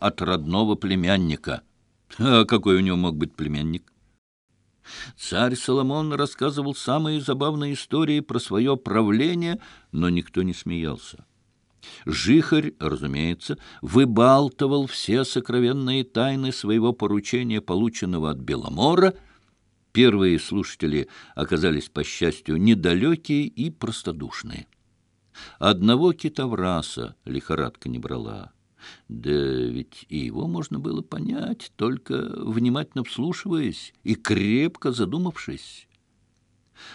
от родного племянника. А какой у него мог быть племянник? Царь Соломон рассказывал самые забавные истории про свое правление, но никто не смеялся. Жихарь, разумеется, выбалтывал все сокровенные тайны своего поручения, полученного от Беломора. Первые слушатели оказались, по счастью, недалекие и простодушные. Одного китавраса лихорадка не брала да ведь и его можно было понять, только внимательно вслушиваясь и крепко задумавшись.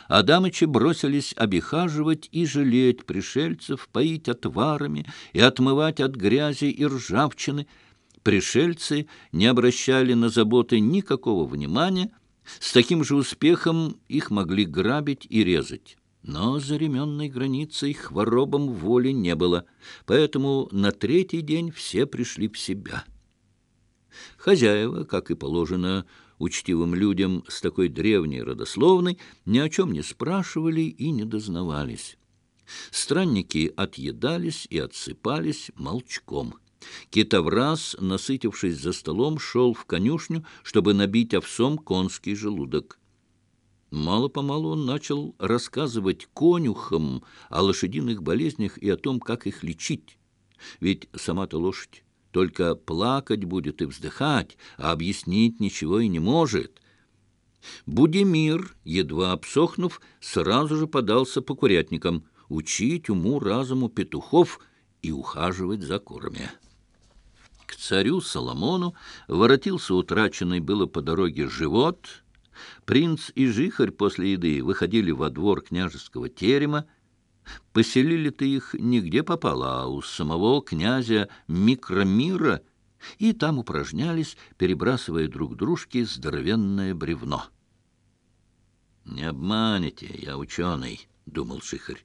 Адамыча бросились обихаживать и жалеть пришельцев, поить отварами и отмывать от грязи и ржавчины. Пришельцы не обращали на заботы никакого внимания, с таким же успехом их могли грабить и резать. Но за ременной границей хворобом воли не было, поэтому на третий день все пришли в себя. Хозяева, как и положено учтивым людям с такой древней родословной, ни о чем не спрашивали и не дознавались. Странники отъедались и отсыпались молчком. Китовраз, насытившись за столом, шел в конюшню, чтобы набить овсом конский желудок. Мало-помалу он начал рассказывать конюхам о лошадиных болезнях и о том, как их лечить. Ведь сама-то лошадь только плакать будет и вздыхать, а объяснить ничего и не может. Будимир, едва обсохнув, сразу же подался по курятникам учить уму-разуму петухов и ухаживать за курами. К царю Соломону воротился утраченный было по дороге живот — Принц и жихарь после еды выходили во двор княжеского терема. Поселили ты их нигде попало, а у самого князя Микромира, и там упражнялись, перебрасывая друг дружке здоровенное бревно. «Не обманете, я ученый», — думал жихарь.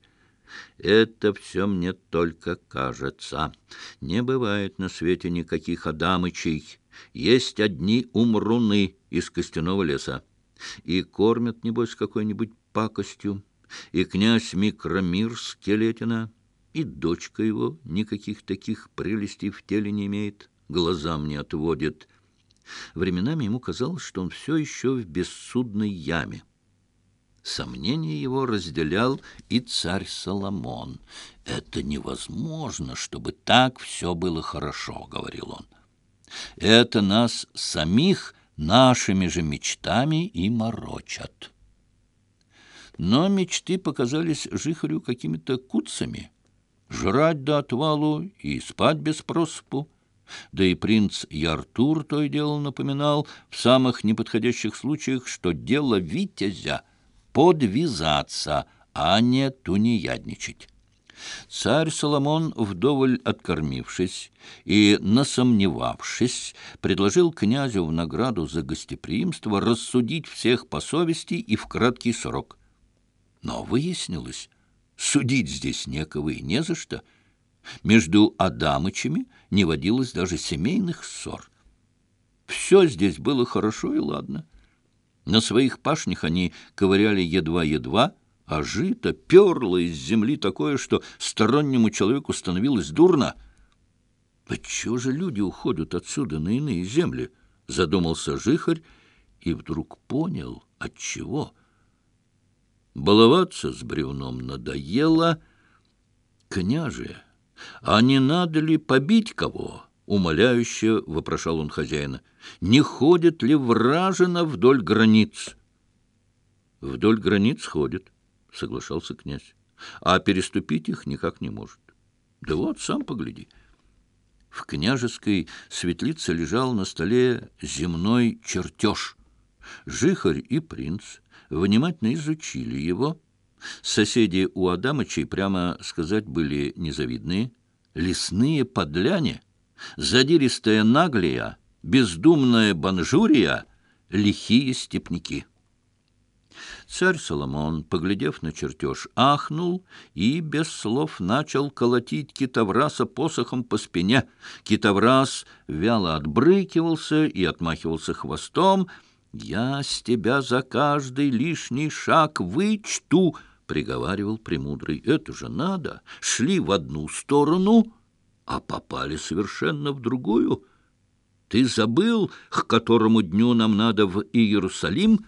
Это все мне только кажется. Не бывает на свете никаких Адамычей. Есть одни умруны из костяного леса и кормят, небось, какой-нибудь пакостью, и князь Микромир Скелетина, и дочка его никаких таких прелестей в теле не имеет, глазам не отводит. Временами ему казалось, что он все еще в бессудной яме. Сомнение его разделял и царь Соломон. «Это невозможно, чтобы так все было хорошо», — говорил он. «Это нас самих нашими же мечтами и морочат. Но мечты показались Жихарю какими-то куцами. Жрать до отвалу и спать без проспу. Да и принц Яртур то и дело напоминал в самых неподходящих случаях, что дело витязя — подвязаться, а не тунеядничать. Царь Соломон вдоволь откормившись и насомневавшись, предложил князю в награду за гостеприимство рассудить всех по совести и в краткий срок. Но выяснилось, судить здесь некого и не за что. Между Адамычами не водилось даже семейных ссор. Все здесь было хорошо и ладно. На своих пашнях они ковыряли едва-едва, а жито перло из земли такое, что стороннему человеку становилось дурно. «Отчего же люди уходят отсюда на иные земли?» — задумался жихарь и вдруг понял, отчего. Баловаться с бревном надоело. «Княже, а не надо ли побить кого?» — умоляюще вопрошал он хозяина. «Не ходит ли соглашался князь. А переступить их никак не может. Да вот, сам погляди. В княжеской светлице лежал на столе земной чертеж. Жихарь и принц внимательно изучили его. Соседи у Адамычей, прямо сказать, были незавидные. Лесные подляне, задиристая наглия, бездумная банжурия, лихие степняки. Царь Соломон, поглядев на чертеж, ахнул и без слов начал колотить китовраса посохом по спине. Китоврас вяло отбрыкивался и отмахивался хвостом. «Я с тебя за каждый лишний шаг вычту!» — приговаривал Премудрый. «Это же надо! Шли в одну сторону, а попали совершенно в другую!» Ты забыл, к которому дню нам надо в Иерусалим?»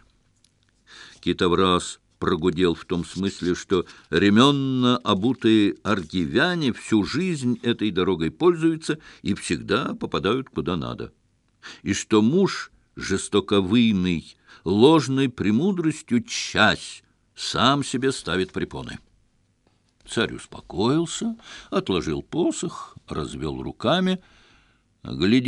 Китоврас прогудел в том смысле, что ременно обутые аргивяне всю жизнь этой дорогой пользуются и всегда попадают куда надо. И что муж жестоковыйный, ложной премудростью часть сам себе ставит препоны. Царь успокоился, отложил посох, развел руками, глядя,